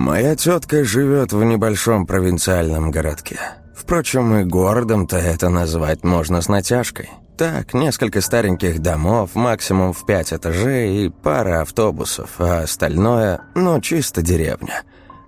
Моя тетка живет в небольшом провинциальном городке. Впрочем, и городом-то это назвать можно с натяжкой. Так, несколько стареньких домов, максимум в пять этажей и пара автобусов, а остальное, ну, чисто деревня.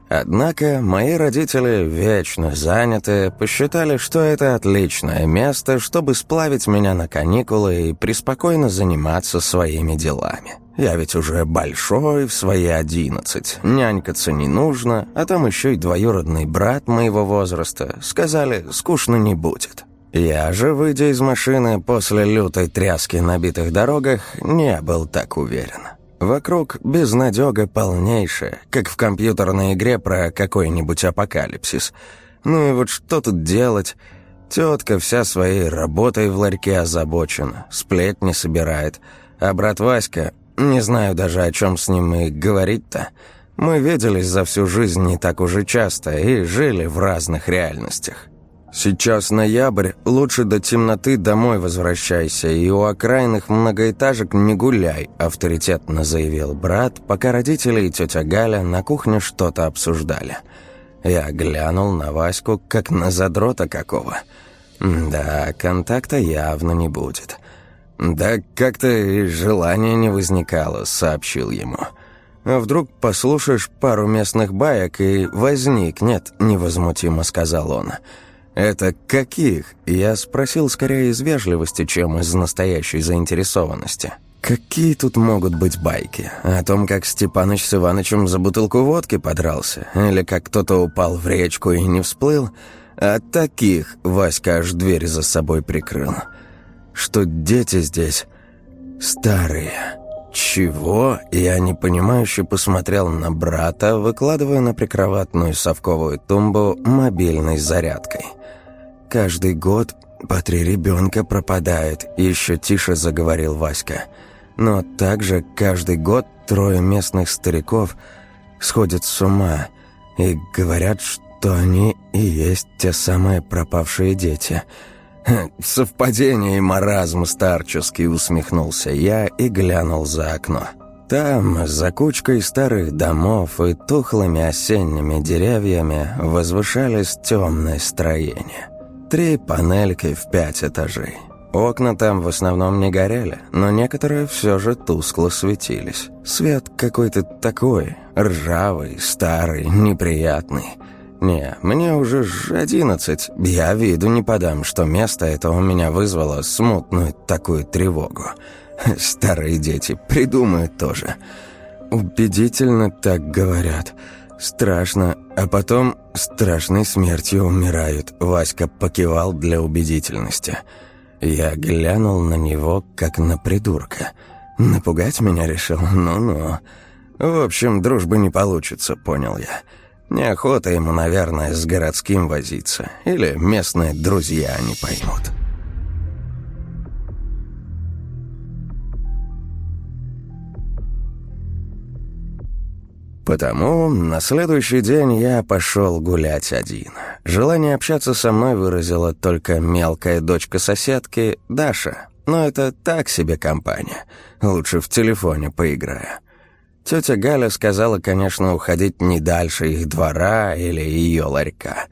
Однако мои родители, вечно занятые, посчитали, что это отличное место, чтобы сплавить меня на каникулы и преспокойно заниматься своими делами. Я ведь уже большой в свои одиннадцать, нянькаться не нужно, а там еще и двоюродный брат моего возраста. Сказали, скучно не будет. Я же, выйдя из машины после лютой тряски на битых дорогах, не был так уверен. Вокруг безнадега полнейшая, как в компьютерной игре про какой-нибудь апокалипсис. Ну и вот что тут делать? Тетка вся своей работой в ларьке озабочена, сплетни собирает. А брат Васька, не знаю даже, о чем с ним и говорить-то. Мы виделись за всю жизнь не так уже часто и жили в разных реальностях. «Сейчас ноябрь, лучше до темноты домой возвращайся и у окраинных многоэтажек не гуляй», авторитетно заявил брат, пока родители и тетя Галя на кухне что-то обсуждали. Я глянул на Ваську, как на задрота какого. Да, контакта явно не будет. «Да как-то и желания не возникало», — сообщил ему. «А вдруг послушаешь пару местных баек и возникнет», — невозмутимо сказал он. «Это каких?» Я спросил скорее из вежливости, чем из настоящей заинтересованности. «Какие тут могут быть байки? О том, как Степаныч с Иванычем за бутылку водки подрался? Или как кто-то упал в речку и не всплыл? А таких Васька аж дверь за собой прикрыл. Что дети здесь старые». «Чего?» Я непонимающе посмотрел на брата, выкладывая на прикроватную совковую тумбу мобильной зарядкой – Каждый год по три ребенка пропадает, еще тише заговорил Васька. Но также каждый год трое местных стариков сходят с ума и говорят, что они и есть те самые пропавшие дети. «Совпадение и маразм старческий», — усмехнулся я и глянул за окно. Там, за кучкой старых домов и тухлыми осенними деревьями, возвышались темные строения. Три панельки в пять этажей. Окна там в основном не горели, но некоторые все же тускло светились. Свет какой-то такой, ржавый, старый, неприятный. Не, мне уже одиннадцать, я виду не подам, что место это у меня вызвало смутную такую тревогу. Старые дети придумают тоже. Убедительно так говорят. Страшно, а потом страшной смертью умирают. Васька покивал для убедительности. Я глянул на него, как на придурка. Напугать меня решил? Ну-ну. В общем, дружбы не получится, понял я. Неохота ему, наверное, с городским возиться. Или местные друзья не поймут. Потому на следующий день я пошел гулять один. Желание общаться со мной выразила только мелкая дочка соседки Даша. Но это так себе компания. Лучше в телефоне поиграю. Тетя Галя сказала, конечно, уходить не дальше их двора или ее ларька.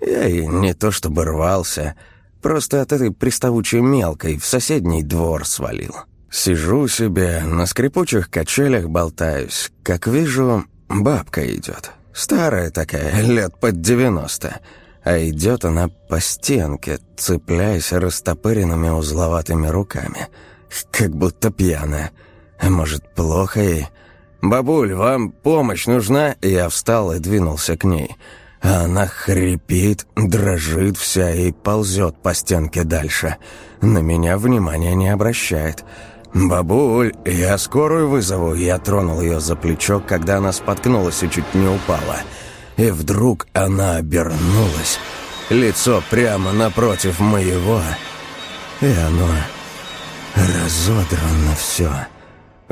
Я и не то чтобы рвался, просто от этой приставучей мелкой в соседний двор свалил. Сижу себе, на скрипучих качелях болтаюсь. Как вижу, Бабка идет. Старая такая, лет под девяносто. А идет она по стенке, цепляясь растопыренными узловатыми руками. Как будто пьяная. Может, плохо ей? «Бабуль, вам помощь нужна?» Я встал и двинулся к ней. Она хрипит, дрожит вся и ползет по стенке дальше. На меня внимания не обращает. «Бабуль, я скорую вызову!» Я тронул ее за плечо, когда она споткнулась и чуть не упала. И вдруг она обернулась. Лицо прямо напротив моего. И оно разодрано все.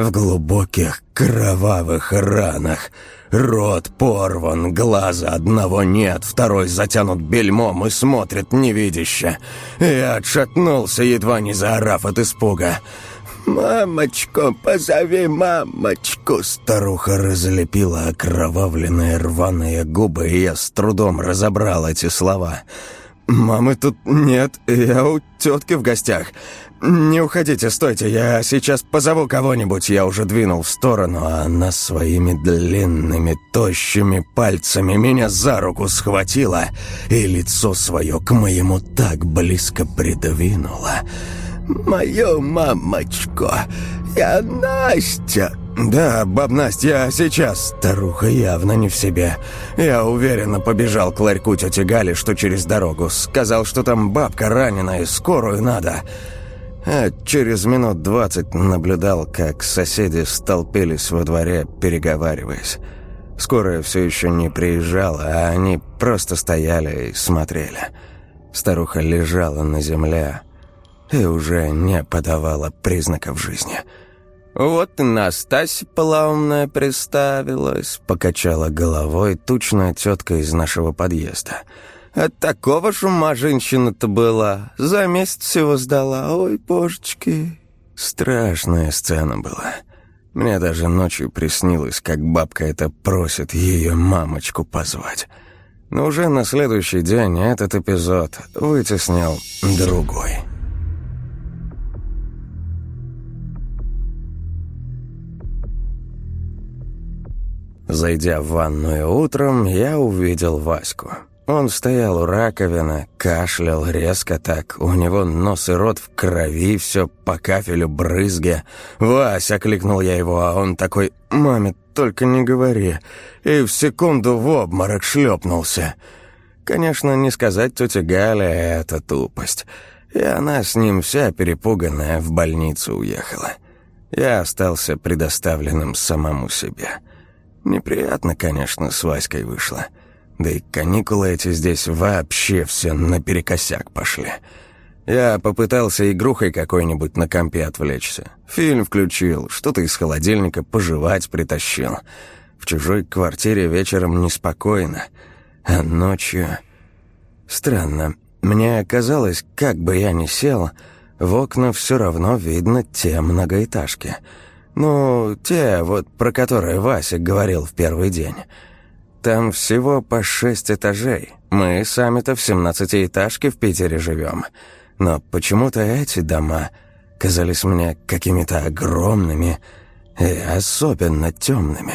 В глубоких кровавых ранах. Рот порван, глаза одного нет, второй затянут бельмом и смотрит невидяще. Я отшатнулся, едва не заорав от испуга. «Мамочку, позови мамочку!» Старуха разлепила окровавленные рваные губы, и я с трудом разобрал эти слова. «Мамы тут нет, я у тетки в гостях. «Не уходите, стойте, я сейчас позову кого-нибудь». Я уже двинул в сторону, а она своими длинными, тощими пальцами меня за руку схватила и лицо свое к моему так близко придвинула. «Мою мамочку, я Настя!» «Да, баб Настя, я сейчас». Старуха явно не в себе. Я уверенно побежал к ларьку тети Гали, что через дорогу. Сказал, что там бабка раненая, скорую надо а через минут двадцать наблюдал, как соседи столпились во дворе, переговариваясь. Скорая все еще не приезжала, а они просто стояли и смотрели. Старуха лежала на земле и уже не подавала признаков жизни. «Вот и Настасья Палаумная приставилась», — покачала головой тучная тетка из нашего подъезда — от такого шума женщина-то была. За месяц всего сдала. Ой, божечки. Страшная сцена была. Мне даже ночью приснилось, как бабка это просит ее мамочку позвать. Но уже на следующий день этот эпизод вытеснил другой. Зайдя в ванную утром, я увидел Ваську. Он стоял у раковины, кашлял резко так. У него нос и рот в крови, все по кафелю брызги. «Вась!» — окликнул я его, а он такой «Маме, только не говори!» И в секунду в обморок шлепнулся. Конечно, не сказать тете Гале — это тупость. И она с ним вся перепуганная в больницу уехала. Я остался предоставленным самому себе. Неприятно, конечно, с Васькой вышло. — да и каникулы эти здесь вообще все наперекосяк пошли. Я попытался игрухой какой-нибудь на компе отвлечься. Фильм включил, что-то из холодильника пожевать притащил. В чужой квартире вечером неспокойно, а ночью... Странно, мне казалось, как бы я ни сел, в окна все равно видно те многоэтажки. Ну, те, вот про которые Вася говорил в первый день. Там всего по шесть этажей. Мы сами-то в семнадцатиэтажке в Питере живем. Но почему-то эти дома казались мне какими-то огромными и особенно темными.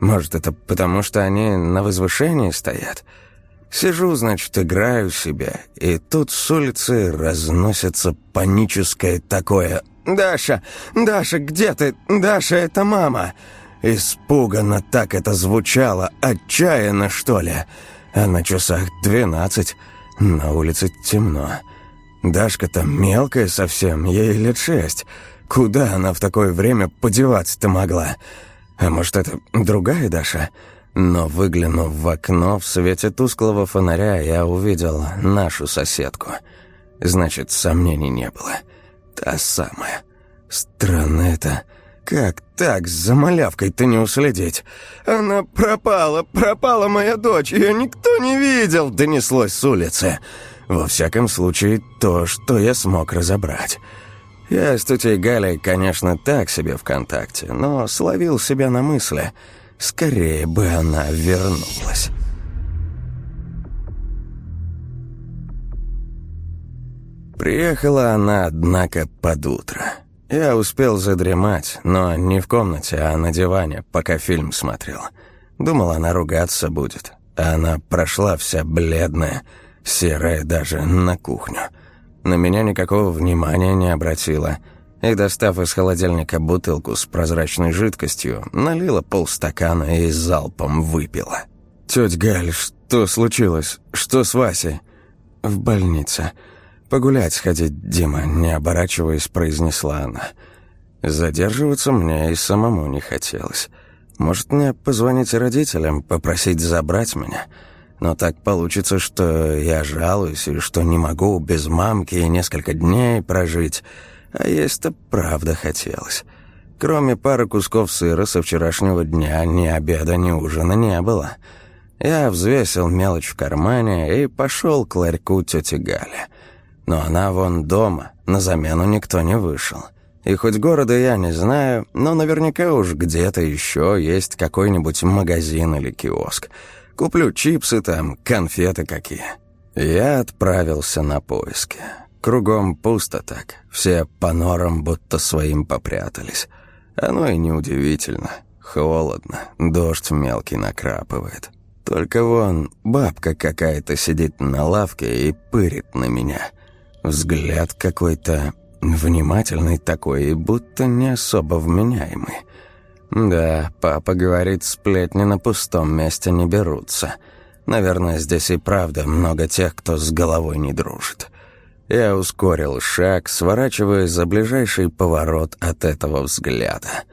Может, это потому, что они на возвышении стоят? Сижу, значит, играю себе, и тут с улицы разносится паническое такое «Даша! Даша, где ты? Даша, это мама!» Испуганно так это звучало, отчаянно, что ли. А на часах двенадцать, на улице темно. Дашка-то мелкая совсем, ей лет шесть. Куда она в такое время подеваться-то могла? А может, это другая Даша? Но, выглянув в окно, в свете тусклого фонаря, я увидел нашу соседку. Значит, сомнений не было. Та самая. Странно это... «Как так, за малявкой-то не уследить? Она пропала, пропала моя дочь, ее никто не видел!» Донеслось с улицы. Во всяком случае, то, что я смог разобрать. Я с тетей Галей, конечно, так себе ВКонтакте, но словил себя на мысли. Скорее бы она вернулась. Приехала она, однако, под утро. Я успел задремать, но не в комнате, а на диване, пока фильм смотрел. Думал, она ругаться будет. А она прошла вся бледная, серая даже на кухню. На меня никакого внимания не обратила. И, достав из холодильника бутылку с прозрачной жидкостью, налила полстакана и залпом выпила. «Тёть Галь, что случилось? Что с Васей?» «В больнице». «Погулять сходить, Дима», — не оборачиваясь, произнесла она. Задерживаться мне и самому не хотелось. Может, мне позвонить родителям, попросить забрать меня? Но так получится, что я жалуюсь и что не могу без мамки несколько дней прожить. А есть-то правда хотелось. Кроме пары кусков сыра со вчерашнего дня ни обеда, ни ужина не было. Я взвесил мелочь в кармане и пошел к ларьку тети Гали. Но она вон дома, на замену никто не вышел. И хоть города я не знаю, но наверняка уж где-то еще есть какой-нибудь магазин или киоск. Куплю чипсы там, конфеты какие. Я отправился на поиски. Кругом пусто так, все по норам будто своим попрятались. Оно и неудивительно. Холодно, дождь мелкий накрапывает. Только вон бабка какая-то сидит на лавке и пырит на меня. Взгляд какой-то внимательный такой будто не особо вменяемый. Да, папа говорит, сплетни на пустом месте не берутся. Наверное, здесь и правда много тех, кто с головой не дружит. Я ускорил шаг, сворачивая за ближайший поворот от этого взгляда.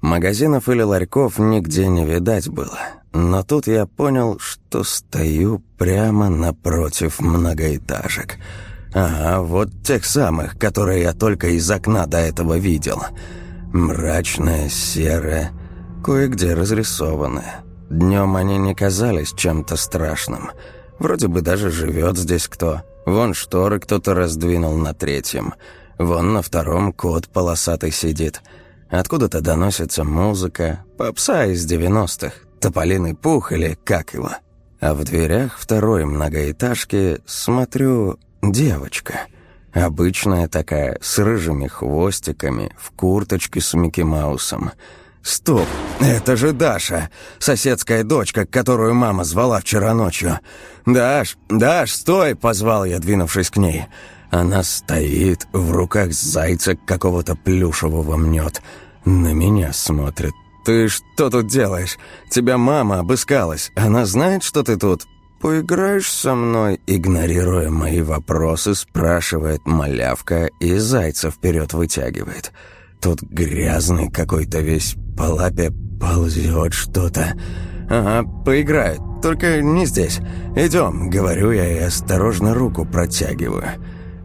Магазинов или ларьков нигде не видать было. Но тут я понял, что стою прямо напротив многоэтажек. Ага, вот тех самых, которые я только из окна до этого видел. Мрачная, серая, кое-где разрисованная. Днем они не казались чем-то страшным. Вроде бы даже живет здесь кто. Вон шторы кто-то раздвинул на третьем. Вон на втором кот полосатый сидит. Откуда-то доносится музыка, попса из девяностых, тополиный пух или как его. А в дверях второй многоэтажки смотрю девочка. Обычная такая, с рыжими хвостиками, в курточке с Микки Маусом. «Стоп! Это же Даша! Соседская дочка, которую мама звала вчера ночью. Даш, Даш, стой!» — позвал я, двинувшись к ней. Она стоит, в руках зайца какого-то плюшевого мнет. На меня смотрит. «Ты что тут делаешь? Тебя мама обыскалась. Она знает, что ты тут?» «Поиграешь со мной?» Игнорируя мои вопросы, спрашивает малявка и зайца вперед вытягивает. Тут грязный какой-то весь, по лапе ползет что-то. «Ага, поиграет, только не здесь. Идем», — говорю я и осторожно руку протягиваю.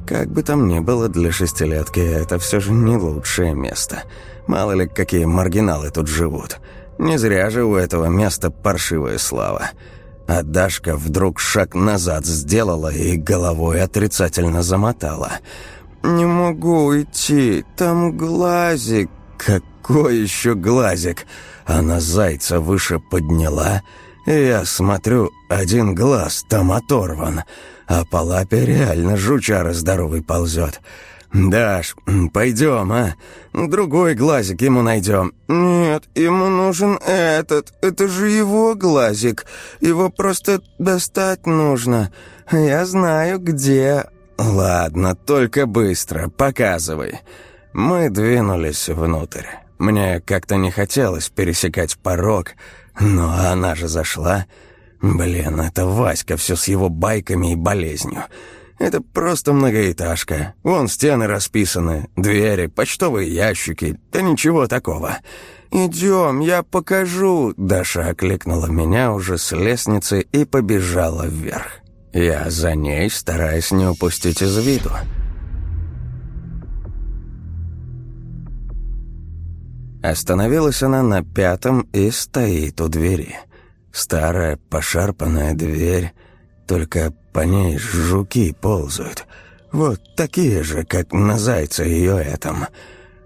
Как бы там ни было для шестилетки, это все же не лучшее место. Мало ли, какие маргиналы тут живут. Не зря же у этого места паршивая слава. А Дашка вдруг шаг назад сделала и головой отрицательно замотала. «Не могу уйти, там глазик». «Какой еще глазик?» Она зайца выше подняла, я смотрю, один глаз там оторван а по лапе реально жучара здоровый ползет. «Даш, пойдем, а? Другой глазик ему найдем». «Нет, ему нужен этот. Это же его глазик. Его просто достать нужно. Я знаю, где...» «Ладно, только быстро, показывай». Мы двинулись внутрь. Мне как-то не хотелось пересекать порог, но она же зашла... Блин, это Васька все с его байками и болезнью. Это просто многоэтажка. Вон стены расписаны, двери, почтовые ящики. Да ничего такого. «Идем, я покажу!» Даша окликнула меня уже с лестницы и побежала вверх. Я за ней, стараясь не упустить из виду. Остановилась она на пятом и стоит у двери. Старая, пошарпанная дверь, только по ней жуки ползают. Вот такие же, как на зайце ее этом.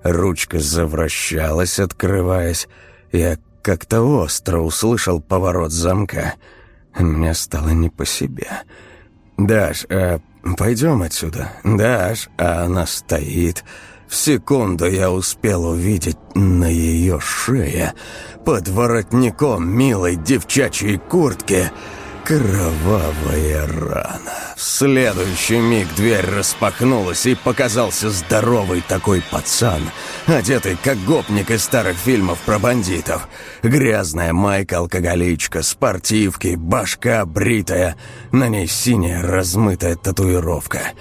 Ручка завращалась, открываясь. Я как-то остро услышал поворот замка. Мне стало не по себе. «Даш, а пойдем отсюда?» «Даш», а она стоит... В секунду я успел увидеть на ее шее, под воротником милой девчачьей куртки, кровавая рана. В следующий миг дверь распахнулась, и показался здоровый такой пацан, одетый как гопник из старых фильмов про бандитов. Грязная майка-алкоголичка, спортивки, башка бритая, на ней синяя размытая татуировка —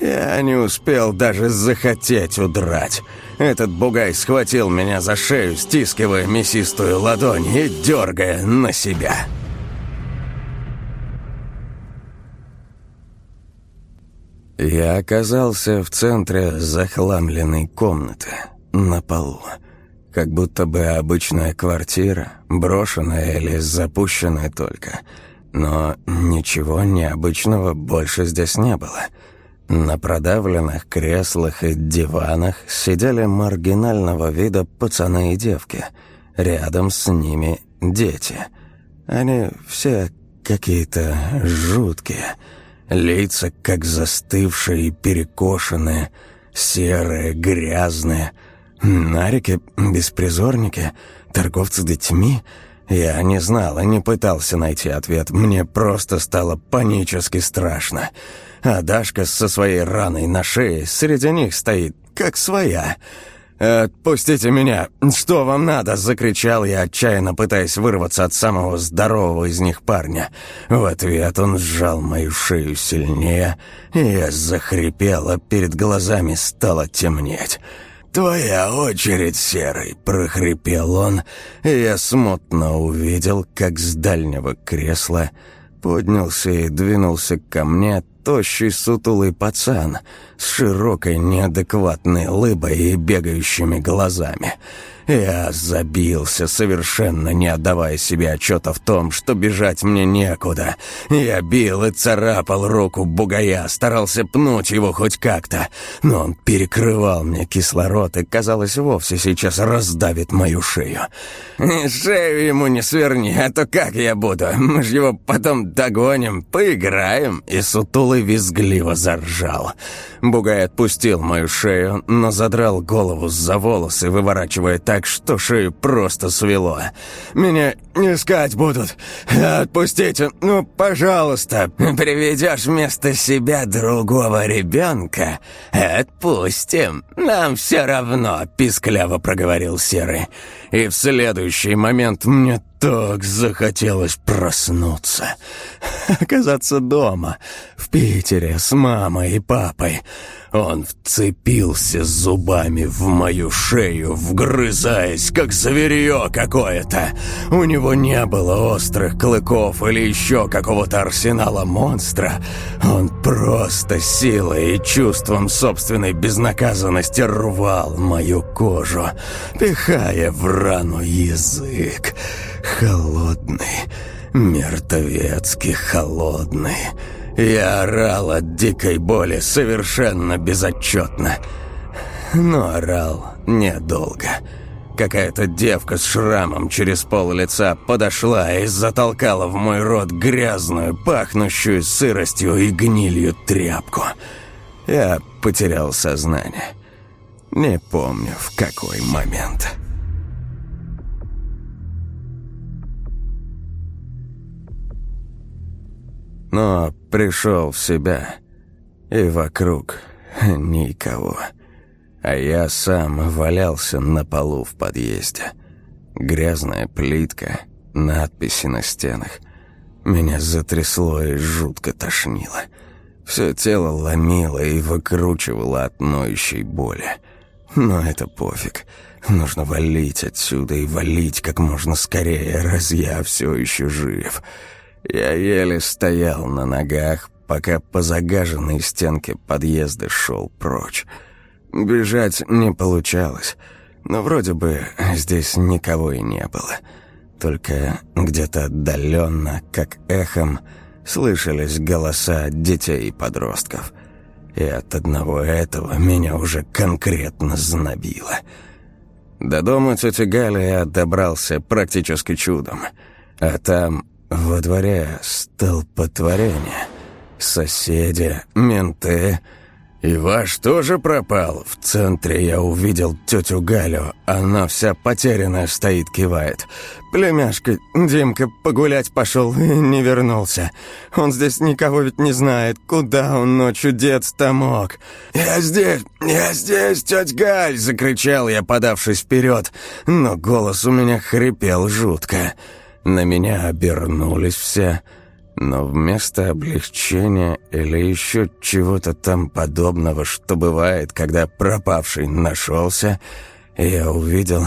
я не успел даже захотеть удрать. Этот бугай схватил меня за шею, стискивая мясистую ладонь и дергая на себя. Я оказался в центре захламленной комнаты, на полу. Как будто бы обычная квартира, брошенная или запущенная только. Но ничего необычного больше здесь не было — На продавленных креслах и диванах сидели маргинального вида пацаны и девки. Рядом с ними дети. Они все какие-то жуткие. Лица как застывшие и перекошенные, серые, грязные. Нарики, беспризорники, торговцы детьми. Я не знал и не пытался найти ответ. Мне просто стало панически страшно а Дашка со своей раной на шее среди них стоит, как своя. «Отпустите меня! Что вам надо?» — закричал я, отчаянно пытаясь вырваться от самого здорового из них парня. В ответ он сжал мою шею сильнее, и я захрипела, перед глазами стало темнеть. «Твоя очередь, Серый!» — прохрипел он, и я смутно увидел, как с дальнего кресла поднялся и двинулся ко мне тощий сутулый пацан с широкой неадекватной лыбой и бегающими глазами. Я забился, совершенно не отдавая себе отчета в том, что бежать мне некуда. Я бил и царапал руку бугая, старался пнуть его хоть как-то, но он перекрывал мне кислород и, казалось, вовсе сейчас раздавит мою шею. «Шею ему не сверни, а то как я буду? Мы ж его потом догоним, поиграем!» И сутулый визгливо заржал. Бугай отпустил мою шею, но задрал голову за волосы, выворачивая так, что шею просто свело. «Меня искать будут. Отпустите, ну, пожалуйста. Приведешь вместо себя другого ребенка? Отпустим. Нам все равно», — пискляво проговорил Серый. И в следующий момент мне так захотелось проснуться. Оказаться дома, в Питере, с мамой и папой. Он вцепился зубами в мою шею, вгрызаясь, как зверье какое-то. У него не было острых клыков или еще какого-то арсенала монстра. Он просто силой и чувством собственной безнаказанности рвал мою кожу, пихая в рану язык. Холодный, мертвецкий холодный. Я орал от дикой боли совершенно безотчетно. Но орал недолго. Какая-то девка с шрамом через пол лица подошла и затолкала в мой рот грязную, пахнущую сыростью и гнилью тряпку. Я потерял сознание. Не помню, в какой момент. но пришел в себя, и вокруг никого. А я сам валялся на полу в подъезде. Грязная плитка, надписи на стенах. Меня затрясло и жутко тошнило. Все тело ломило и выкручивало от ноющей боли. Но это пофиг. Нужно валить отсюда и валить как можно скорее, раз я все еще жив. Я еле стоял на ногах, пока по загаженной стенке подъезда шел прочь. Бежать не получалось, но вроде бы здесь никого и не было. Только где-то отдаленно, как эхом, слышались голоса детей и подростков. И от одного этого меня уже конкретно знобило. До дома тети Гали я добрался практически чудом. А там во дворе столпотворение. Соседи, менты. И ваш тоже пропал. В центре я увидел тетю Галю. Она вся потерянная стоит, кивает. Племяшка, Димка, погулять пошел и не вернулся. Он здесь никого ведь не знает. Куда он ночью деться-то мог? «Я здесь! Я здесь, тетя Галь!» — закричал я, подавшись вперед. Но голос у меня хрипел жутко. «Я на меня обернулись все, но вместо облегчения или еще чего-то там подобного, что бывает, когда пропавший нашелся, я увидел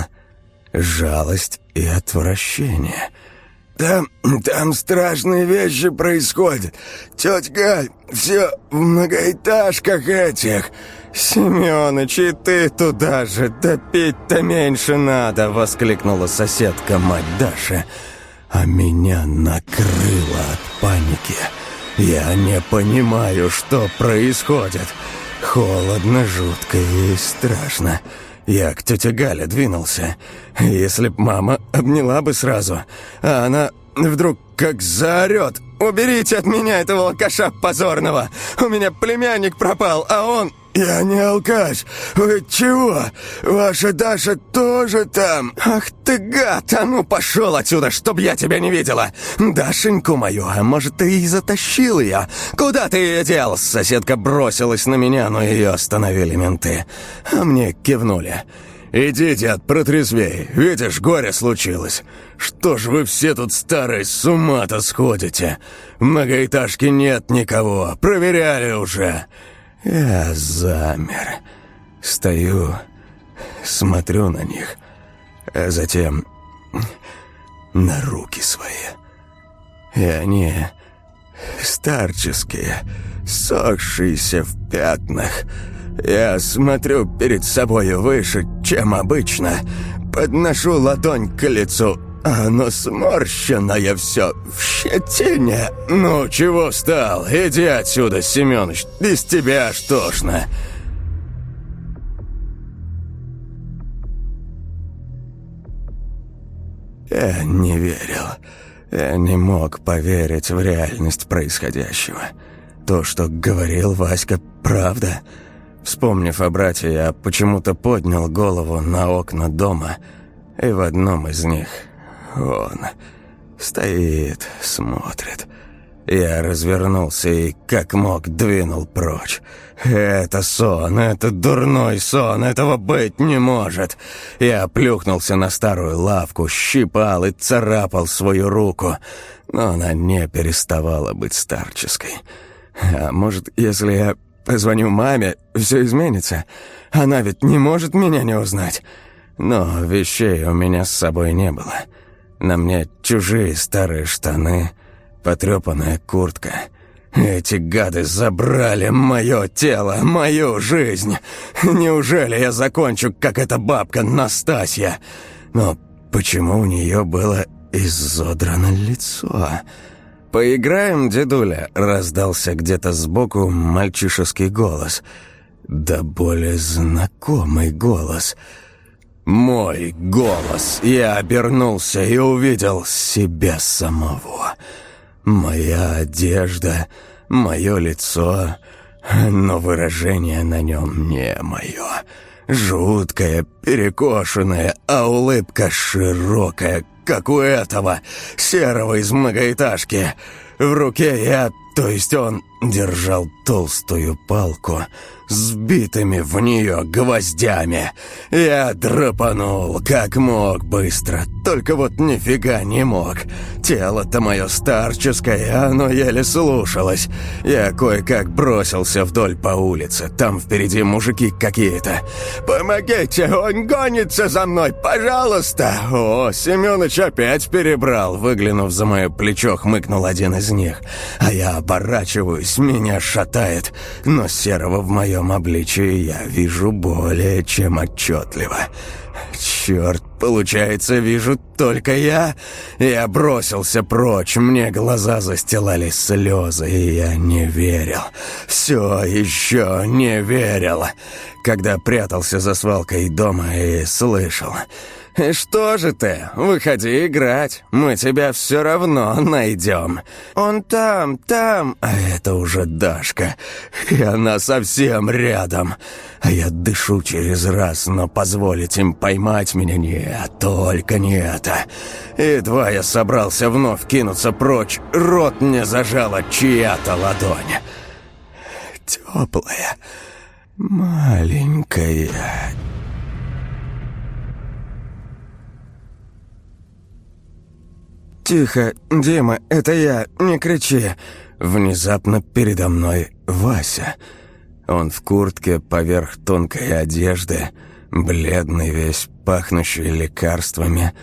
жалость и отвращение. «Там, там страшные вещи происходят. Тетя Галь, все в многоэтажках этих». «Семёныч, и ты туда же, да пить-то меньше надо!» — воскликнула соседка, мать Даша а меня накрыло от паники. Я не понимаю, что происходит. Холодно, жутко и страшно. Я к тете Гале двинулся. Если б мама обняла бы сразу, а она вдруг как заорет. «Уберите от меня этого алкаша позорного! У меня племянник пропал, а он «Я не алкаш! Вы чего? Ваша Даша тоже там! Ах ты гад! А ну пошел отсюда, чтоб я тебя не видела! Дашеньку мою, а может, ты и затащил ее? Куда ты ее дел?» Соседка бросилась на меня, но ее остановили менты. А мне кивнули. «Иди, дед, протрезвей. Видишь, горе случилось. Что ж вы все тут старые с ума-то сходите? В многоэтажке нет никого. Проверяли уже». Я замер. Стою, смотрю на них, а затем на руки свои. И они старческие, сохшиеся в пятнах. Я смотрю перед собой выше, чем обычно, подношу ладонь к лицу оно сморщенное все в щетине. Ну, чего встал? Иди отсюда, Семёныч, без тебя аж тошно. Я не верил. Я не мог поверить в реальность происходящего. То, что говорил Васька, правда. Вспомнив о брате, я почему-то поднял голову на окна дома, и в одном из них он стоит, смотрит. Я развернулся и, как мог, двинул прочь. «Это сон, это дурной сон, этого быть не может!» Я плюхнулся на старую лавку, щипал и царапал свою руку, но она не переставала быть старческой. «А может, если я позвоню маме, все изменится? Она ведь не может меня не узнать!» Но вещей у меня с собой не было. На мне чужие старые штаны, потрепанная куртка. Эти гады забрали мое тело, мою жизнь. Неужели я закончу, как эта бабка Настасья? Но почему у нее было изодрано лицо? «Поиграем, дедуля?» — раздался где-то сбоку мальчишеский голос. Да более знакомый голос — мой голос. Я обернулся и увидел себя самого. Моя одежда, мое лицо, но выражение на нем не мое. Жуткое, перекошенное, а улыбка широкая, как у этого, серого из многоэтажки. В руке я, то есть он, держал толстую палку — сбитыми в нее гвоздями. Я драпанул, как мог, быстро. Только вот нифига не мог. Тело-то мое старческое, оно еле слушалось. Я кое-как бросился вдоль по улице. Там впереди мужики какие-то. «Помогите, он гонится за мной, пожалуйста!» «О, Семёныч опять перебрал!» Выглянув за мое плечо, хмыкнул один из них. А я оборачиваюсь, меня шатает. Но серого в моем обличии я вижу более чем отчетливо. Черт, получается, вижу только я? Я бросился прочь, мне глаза застилали слезы, и я не верил. Все еще не верил. Когда прятался за свалкой дома и слышал... «И что же ты? Выходи играть. Мы тебя все равно найдем. Он там, там...» А это уже Дашка. И она совсем рядом. А я дышу через раз, но позволить им поймать меня нет, только не это. Едва я собрался вновь кинуться прочь, рот мне зажала чья-то ладонь. Теплая, маленькая... «Тихо, Дима, это я, не кричи!» Внезапно передо мной Вася. Он в куртке поверх тонкой одежды, бледный весь, пахнущий лекарствами,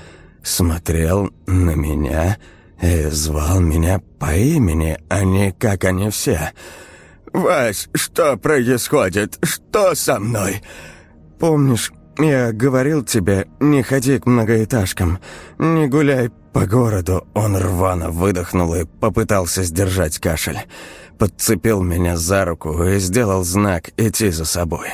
смотрел на меня и звал меня по имени, а не как они все. «Вась, что происходит? Что со мной?» «Помнишь, я говорил тебе, не ходи к многоэтажкам, не гуляй По городу он рвано выдохнул и попытался сдержать кашель. Подцепил меня за руку и сделал знак идти за собой.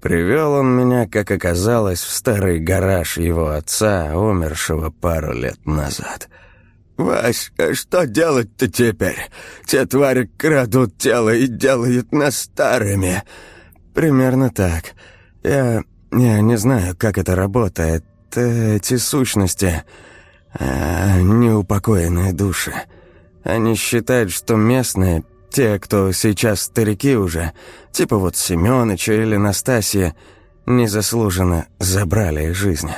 Привел он меня, как оказалось, в старый гараж его отца, умершего пару лет назад. «Вась, что делать-то теперь? Те твари крадут тело и делают нас старыми». «Примерно так. Я... я не знаю, как это работает. Эти сущности...» а, неупокоенные души. Они считают, что местные, те, кто сейчас старики уже, типа вот Семёныча или Настасья, незаслуженно забрали их жизни.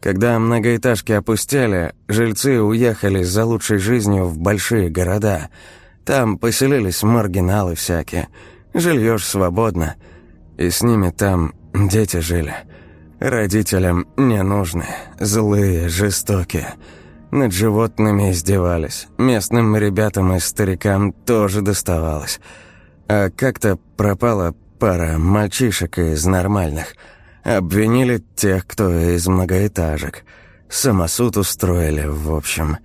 Когда многоэтажки опустели, жильцы уехали за лучшей жизнью в большие города. Там поселились маргиналы всякие. Жилье ж свободно. И с ними там дети жили. Родителям не нужны, злые, жестокие. Над животными издевались. Местным ребятам и старикам тоже доставалось. А как-то пропала пара мальчишек из нормальных. Обвинили тех, кто из многоэтажек. Самосуд устроили, в общем.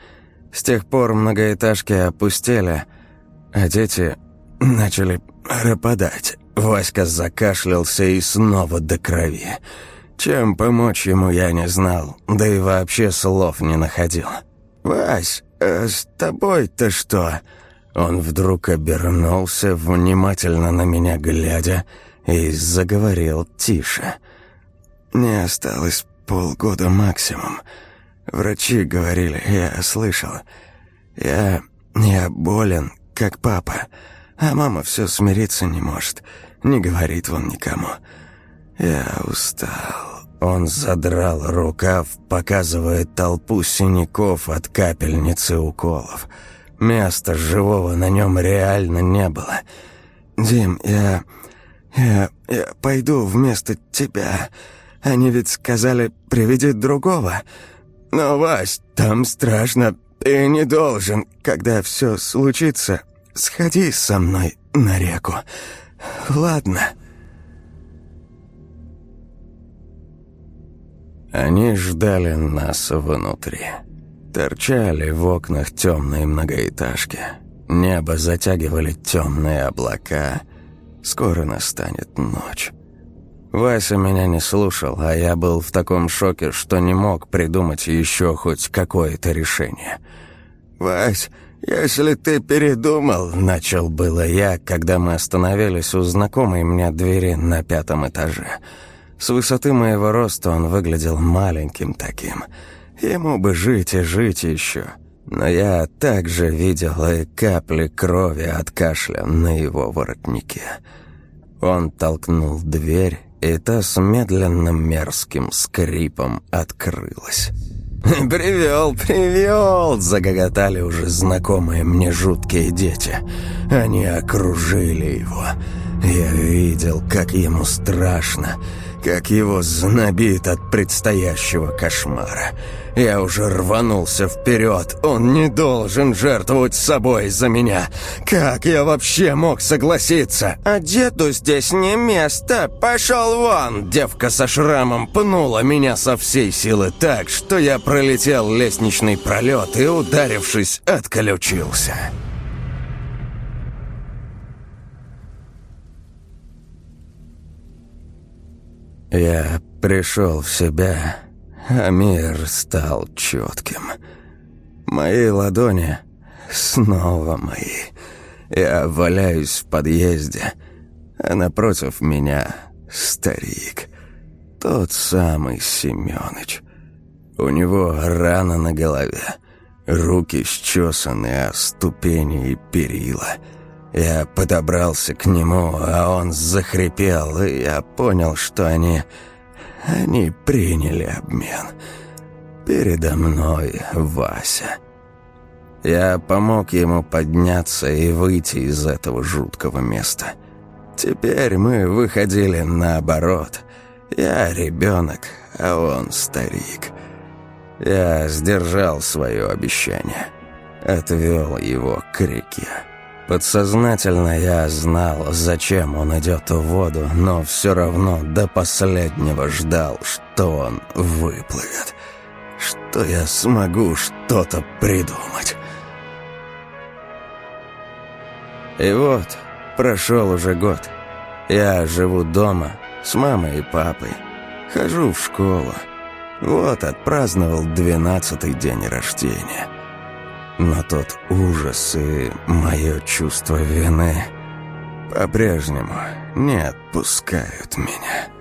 С тех пор многоэтажки опустели, а дети начали пропадать. Васька закашлялся и снова до крови. Чем помочь ему я не знал, да и вообще слов не находил. «Вась, а с тобой-то что?» Он вдруг обернулся, внимательно на меня глядя, и заговорил тише. «Не осталось полгода максимум. Врачи говорили, я слышал. Я... я болен, как папа, а мама все смириться не может, не говорит вон никому. Я устал». Он задрал рукав, показывая толпу синяков от капельницы уколов. Места живого на нем реально не было. «Дим, я... я... я пойду вместо тебя. Они ведь сказали, приведи другого. Но, Вась, там страшно. Ты не должен. Когда все случится, сходи со мной на реку. Ладно?» Они ждали нас внутри. Торчали в окнах темные многоэтажки. Небо затягивали темные облака. Скоро настанет ночь. Вася меня не слушал, а я был в таком шоке, что не мог придумать еще хоть какое-то решение. «Вась, если ты передумал...» — начал было я, когда мы остановились у знакомой мне двери на пятом этаже — с высоты моего роста он выглядел маленьким таким. Ему бы жить и жить еще. Но я также видел и капли крови от кашля на его воротнике. Он толкнул дверь, и та с медленным мерзким скрипом открылась. «Привел, привел!» – загоготали уже знакомые мне жуткие дети. Они окружили его. Я видел, как ему страшно – как его знобит от предстоящего кошмара. Я уже рванулся вперед, он не должен жертвовать собой за меня. Как я вообще мог согласиться? А деду здесь не место, пошел вон! Девка со шрамом пнула меня со всей силы так, что я пролетел лестничный пролет и, ударившись, отключился. Я пришел в себя, а мир стал четким. Мои ладони снова мои. Я валяюсь в подъезде, а напротив меня старик. Тот самый Семёныч. У него рана на голове, руки счесаны, а ступени и перила — я подобрался к нему, а он захрипел, и я понял, что они... Они приняли обмен. Передо мной Вася. Я помог ему подняться и выйти из этого жуткого места. Теперь мы выходили наоборот. Я ребенок, а он старик. Я сдержал свое обещание. Отвел его к реке. Подсознательно я знал, зачем он идет в воду, но все равно до последнего ждал, что он выплывет. Что то я смогу что-то придумать. И вот, прошел уже год. Я живу дома с мамой и папой. Хожу в школу. Вот отпраздновал двенадцатый день рождения. Но тот ужас и мое чувство вины по-прежнему не отпускают меня.